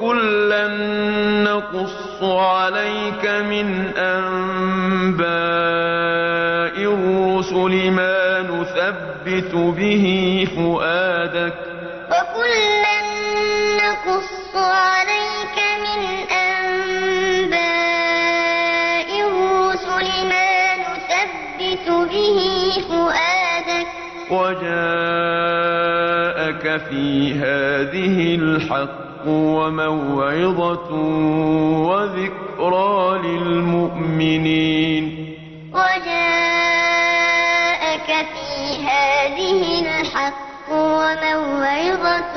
وكلا نقص عليك من أنباء الرسل ما نثبت به فؤادك وكلا نقص عليك من أنباء الرسل ما نثبت به فؤادك وجاءك لَكَ في هذه الحق وموعظة وذكرى للمؤمنين. وجاءك في هذه الحق وموعظة